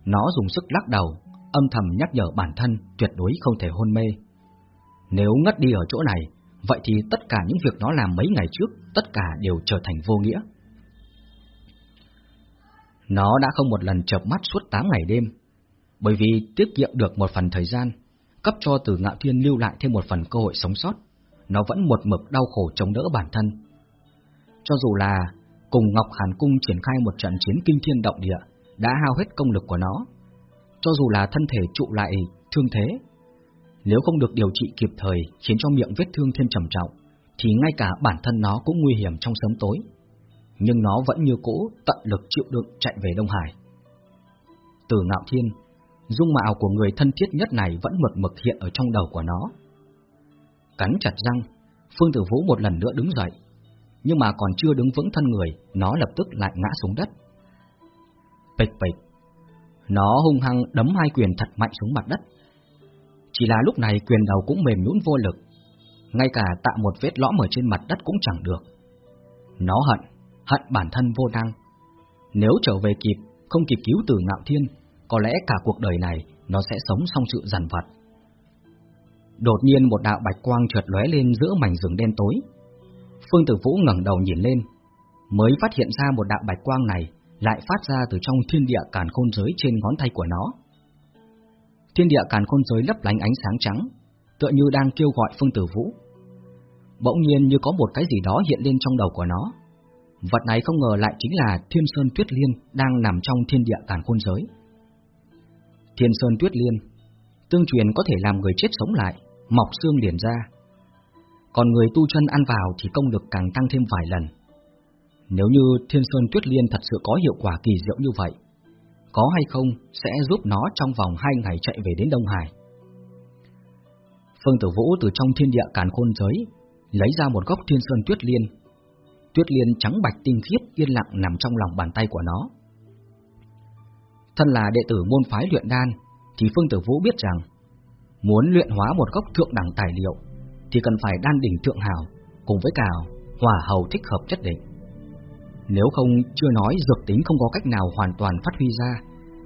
nó dùng sức lắc đầu, âm thầm nhắc nhở bản thân tuyệt đối không thể hôn mê. Nếu ngất đi ở chỗ này, vậy thì tất cả những việc nó làm mấy ngày trước, tất cả đều trở thành vô nghĩa. Nó đã không một lần chợp mắt suốt 8 ngày đêm, bởi vì tiết kiệm được một phần thời gian, cấp cho từ ngạo thiên lưu lại thêm một phần cơ hội sống sót, nó vẫn một mực đau khổ chống đỡ bản thân. Cho dù là cùng Ngọc Hàn Cung triển khai một trận chiến kinh thiên động địa, đã hao hết công lực của nó, cho dù là thân thể trụ lại thương thế nếu không được điều trị kịp thời khiến cho miệng vết thương thêm trầm trọng, thì ngay cả bản thân nó cũng nguy hiểm trong sớm tối. Nhưng nó vẫn như cũ tận lực chịu đựng chạy về Đông Hải. Từ ngạo thiên, dung mạo của người thân thiết nhất này vẫn mực mực hiện ở trong đầu của nó. Cắn chặt răng, Phương Tử Vũ một lần nữa đứng dậy, nhưng mà còn chưa đứng vững thân người, nó lập tức lại ngã xuống đất. Bịch bịch, nó hung hăng đấm hai quyền thật mạnh xuống mặt đất, chỉ là lúc này quyền đầu cũng mềm nhũn vô lực, ngay cả tạo một vết lõm ở trên mặt đất cũng chẳng được. Nó hận, hận bản thân vô năng. Nếu trở về kịp, không kịp cứu từ ngạo thiên, có lẽ cả cuộc đời này nó sẽ sống trong sự giàn vặt. Đột nhiên một đạo bạch quang trượt lóe lên giữa mảnh rừng đen tối. Phương Tử Vũ ngẩng đầu nhìn lên, mới phát hiện ra một đạo bạch quang này lại phát ra từ trong thiên địa càn khôn giới trên ngón tay của nó. Thiên địa càn khôn giới lấp lánh ánh sáng trắng, tựa như đang kêu gọi Phương Tử Vũ. Bỗng nhiên như có một cái gì đó hiện lên trong đầu của nó. Vật này không ngờ lại chính là Thiên Sơn Tuyết Liên đang nằm trong thiên địa càn khôn giới. Thiên Sơn Tuyết Liên, tương truyền có thể làm người chết sống lại, mọc xương liền ra. Còn người tu chân ăn vào thì công lực càng tăng thêm vài lần. Nếu như Thiên Sơn Tuyết Liên thật sự có hiệu quả kỳ diệu như vậy, có hay không sẽ giúp nó trong vòng hai ngày chạy về đến Đông Hải. Phương Tử Vũ từ trong thiên địa càn khôn giới lấy ra một gốc thiên sơn tuyết liên. Tuyết liên trắng bạch tinh khiết yên lặng nằm trong lòng bàn tay của nó. Thân là đệ tử môn phái luyện đan, thì Phương Tử Vũ biết rằng muốn luyện hóa một gốc thượng đẳng tài liệu thì cần phải đan đỉnh thượng hào cùng với cả hỏa hầu thích hợp chất định. Nếu không chưa nói dược tính không có cách nào hoàn toàn phát huy ra,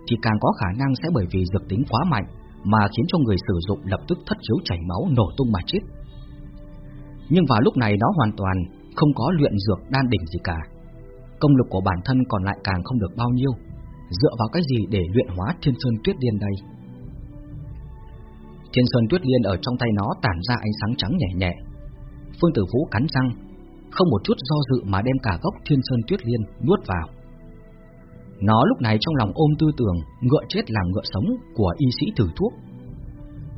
thì càng có khả năng sẽ bởi vì dược tính quá mạnh mà khiến cho người sử dụng lập tức thất khiếu chảy máu nổ tung mà chết. Nhưng vào lúc này nó hoàn toàn không có luyện dược đan đỉnh gì cả. Công lực của bản thân còn lại càng không được bao nhiêu, dựa vào cái gì để luyện hóa Thiên Sơn Tuyết Liên đây? Thiên Sơn Tuyết Liên ở trong tay nó tản ra ánh sáng trắng nhẹ nhẹ. Phương Tử Vũ cắn răng, không một chút do dự mà đem cả gốc Thiên Sơn Tuyết Liên nuốt vào. Nó lúc này trong lòng ôm tư tưởng ngựa chết làm ngựa sống của y sĩ thử thuốc.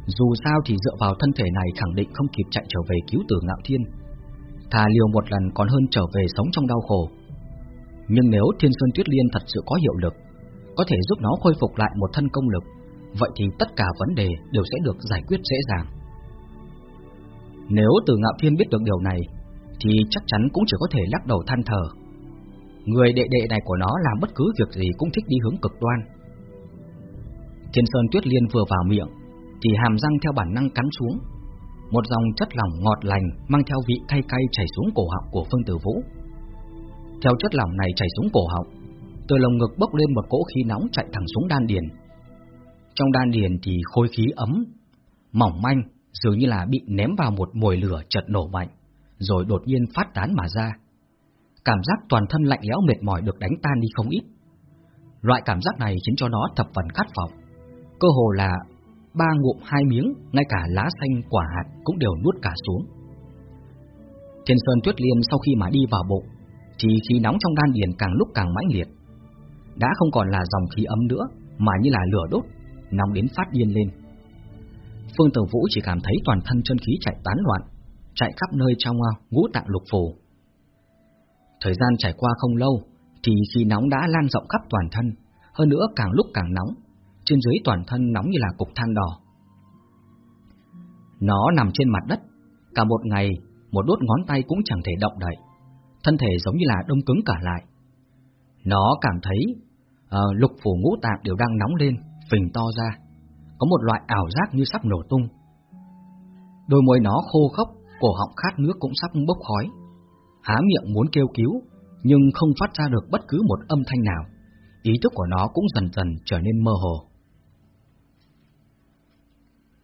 Dù sao thì dựa vào thân thể này khẳng định không kịp chạy trở về cứu tử ngạo thiên. Thà liều một lần còn hơn trở về sống trong đau khổ. Nhưng nếu Thiên Sơn Tuyết Liên thật sự có hiệu lực, có thể giúp nó khôi phục lại một thân công lực, vậy thì tất cả vấn đề đều sẽ được giải quyết dễ dàng. Nếu Từ Ngạo Thiên biết được điều này, thì chắc chắn cũng chỉ có thể lắc đầu than thở. Người đệ đệ này của nó làm bất cứ việc gì cũng thích đi hướng cực đoan. Thiên Sơn Tuyết Liên vừa vào miệng, thì hàm răng theo bản năng cắn xuống. Một dòng chất lỏng ngọt lành mang theo vị cay cay chảy xuống cổ họng của Phương Tử Vũ. Theo chất lỏng này chảy xuống cổ họng, từ lồng ngực bốc lên một cỗ khí nóng chạy thẳng xuống đan điền. Trong đan điền thì khối khí ấm, mỏng manh, dường như là bị ném vào một mồi lửa chợt nổ mạnh, rồi đột nhiên phát tán mà ra. Cảm giác toàn thân lạnh lẽo mệt mỏi được đánh tan đi không ít. Loại cảm giác này khiến cho nó thập phần khát vọng, cơ hồ là ba ngụm hai miếng, ngay cả lá xanh quả hạt cũng đều nuốt cả xuống. Thiên Sơn Tuyết Liên sau khi mà đi vào bộ thì khí nóng trong đan điền càng lúc càng mãnh liệt. Đã không còn là dòng khí ấm nữa, mà như là lửa đốt, nóng đến phát điên lên. Phương Tử Vũ chỉ cảm thấy toàn thân chân khí chạy tán loạn, chạy khắp nơi trong à, ngũ tạng lục phủ. Thời gian trải qua không lâu, thì khí nóng đã lan rộng khắp toàn thân, hơn nữa càng lúc càng nóng, trên dưới toàn thân nóng như là cục than đỏ. Nó nằm trên mặt đất, cả một ngày, một đốt ngón tay cũng chẳng thể động đậy, thân thể giống như là đông cứng cả lại. Nó cảm thấy uh, lục phủ ngũ tạng đều đang nóng lên, phình to ra, có một loại ảo giác như sắp nổ tung. Đôi môi nó khô khốc, cổ họng khát nước cũng sắp bốc khói. Há miệng muốn kêu cứu, nhưng không phát ra được bất cứ một âm thanh nào. Ý thức của nó cũng dần dần trở nên mơ hồ.